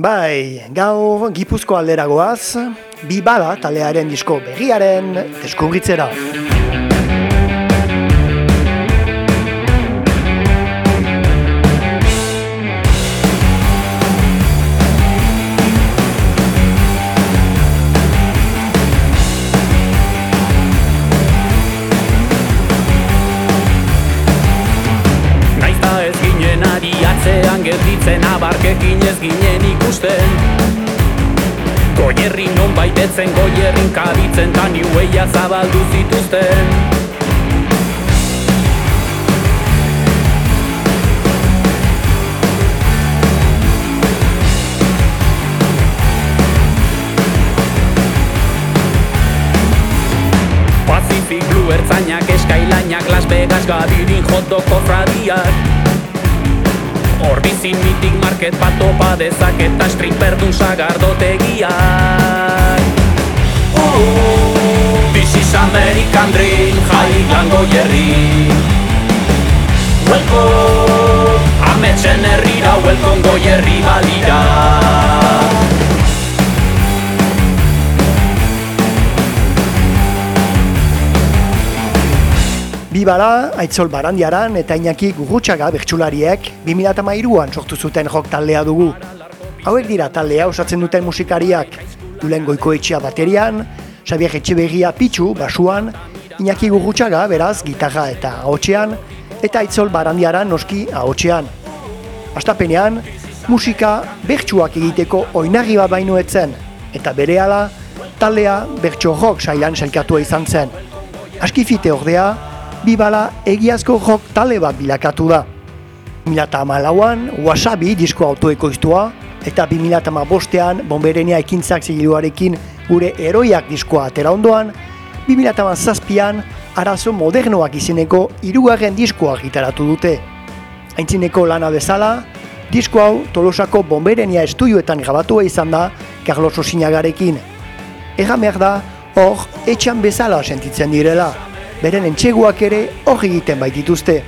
Bai, gaur Gipuzko alderagoaz, bi bala talearen disko berriaren deskubritzera. Ikusten. Goierri non baitetzen goierrin kabitzen tan iueia zabaldu zituzten. Pacific Blue ertzainak eskailainak Las Vegas gabirin jotoko fradiak bizin mitik market bat topa dezak eta stripper dun sagardotegiak. Oh, This is American Dream, jai jerri. Welcome, ametxen herrira, welcome goierri balira Bibala, Aitzol Barandiaran eta Iñaki Gugutxaga bertsulariek 2008an sortu zuten jok taldea dugu. Hauek dira taldea osatzen duten musikariak, Dulen Goikoetxea baterian, Xabier Etxeberria Pitsu basuan, Iñaki Gugutxaga beraz gitarra eta ahotxean, eta Aitzol Barandiaran noski ahotxean. Astapenean, musika bertsuak egiteko oinarri bat baino etzen, eta berehala, taldea bertso rock sailan sailkatua izan zen. Askifite ordea, bibala egiazko jok tale bat bilakatu da. 2008an Wasabi disko autoekoiztua eta 2008an Bomberenia ekintzak zigiluarekin gure eroiak diskoa atera ondoan, 2008an arazo modernoak izeneko irugarren diskoa gitaratu dute. Aintzineko lana bezala, disko hau Tolosako Bomberenia estudioetan gabatua izan da Carlos Osinagarekin. Egan behar da, hor, etxan bezala sentitzen direla beren entxeguak ere hori egiten baitituzte.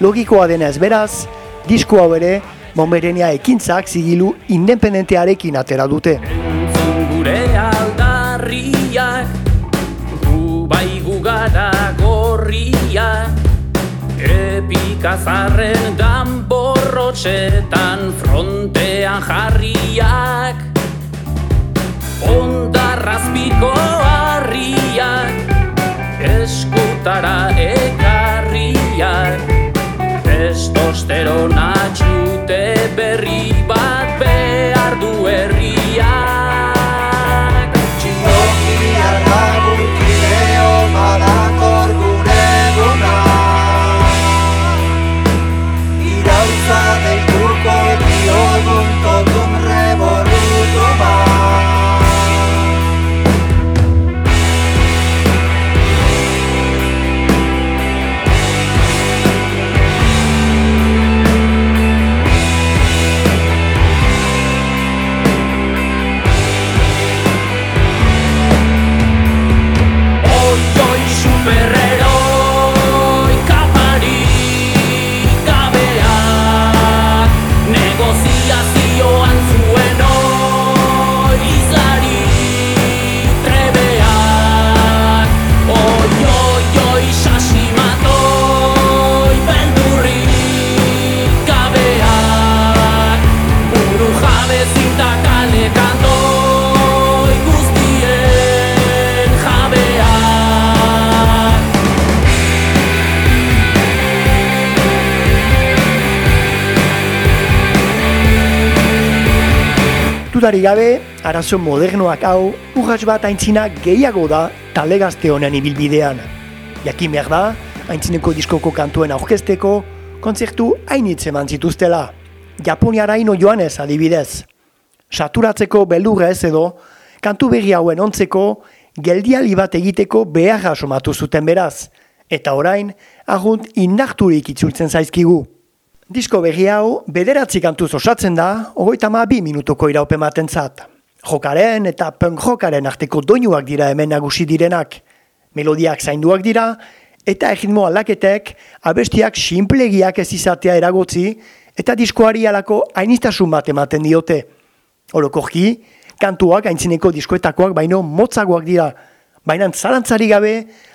Logikoa dena ez beraz, disko hau ere, Monberenia ekintzak zigilu independentearekin atera dute. gure aldarriak, gu bai gugara gorriak, epikazarren dan borrotxetan frontean jarriak, ondarrazpiko harriak, Testosterona txute berri Dudarik gabe, arazo modernoak hau, urratx bat aintzina gehiago da tale honen ibilbidean. Jakin behar da, aintzineko diskoko kantuen aurkezteko, kontzertu hainitz eman zituztela. Japoniara ino joanez adibidez. Saturatzeko beldurrez edo, kantu berri hauen ontzeko, geldiali bat egiteko beharra somatu zuten beraz. Eta orain, agunt indarturik itzultzen zaizkigu. Disko berri hau, bederatzi kantuz osatzen da, ogoita ma bi minutuko iraupe zat. Jokaren eta punk jokaren arteko doinuak dira hemen nagusi direnak. Melodiak zainduak dira, eta egitmo aldaketek, abestiak simplegiak ez izatea eragotzi, eta diskoari alako hainiztasun bat ematen diote. Orokorki, kantuak aintzineko diskoetakoak baino motzagoak dira, baina zalantzari gabe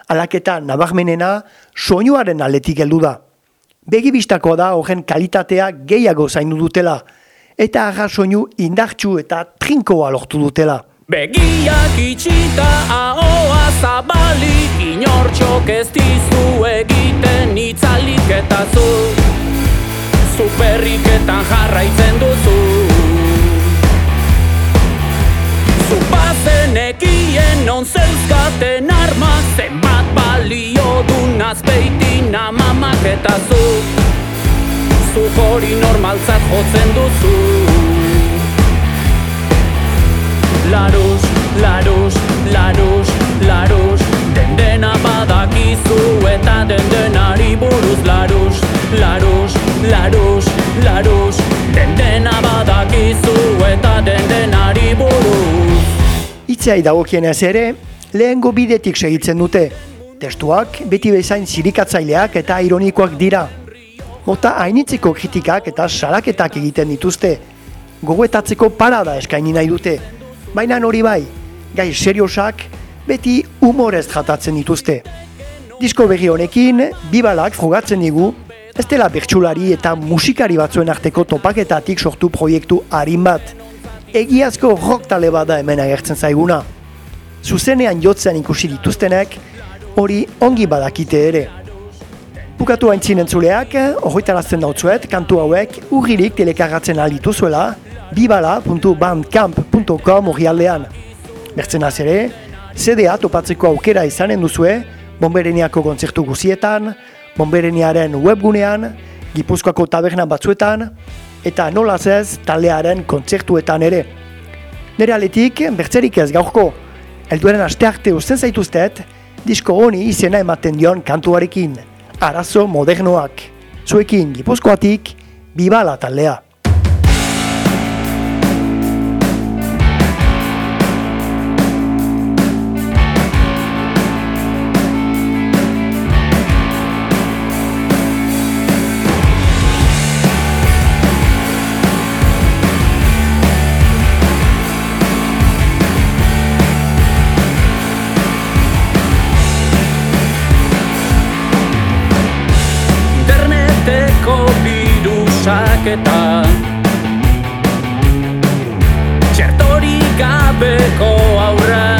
alaketa nabarmenena soinuaren aldetik heldu da. Begibistako da horren kalitatea gehiago zaindu dutela, eta agar soinu indartxu eta trinkoa lortu dutela. Begiak itxita ahoa zabalik Inortxok ez dizu egiten itzalik eta zu. Superriketan jarraitzen duzu. Zu bazen ekien non zeuzkaten armak Zenbat balio du nazpeitin amamak eta zu. Zu hori normaltzat jotzen duzu. Larus, larus, larus, larus Den dena badakizu eta den denari buruz. Larus, larus, larus, larus Den dena badakizu eta den denari buruz. Itzeai dagokienez ere, lehengo bidetik segitzen dute. Testuak beti bezain zirikatzaileak eta ironikoak dira. Mota hainitzeko kritikak eta salaketak egiten dituzte. Gogoetatzeko parada eskaini nahi dute. Baina hori bai, gai seriosak beti humorez jatatzen dituzte. Disko berri honekin, bibalak frogatzen digu, ez dela bertsulari eta musikari batzuen arteko topaketatik sortu proiektu harin bat. Egiazko rock tale bada hemen agertzen zaiguna. Zuzenean jotzen ikusi dituztenek, hori ongi badakite ere. Bukatu haintzin entzuleak, horretarazten dautzuet, kantu hauek urririk telekargatzen aldituzuela, bibala.bandcamp.com horri aldean. Bertzenaz ere, CD-a topatzeko aukera izanen duzue, Bombereniako kontzertu guzietan, Bombereniaren webgunean, Gipuzkoako tabernan batzuetan, eta nolaz ez taldearen kontzertuetan ere. Nere aletik, bertzerik ez gaurko, helduaren astearte usten zaituztet, disko honi izena ematen dion kantuarekin, arazo modernoak. Zuekin Gipuzkoatik, bibala taldea. Birusaketa Txertorik gabeko aurrak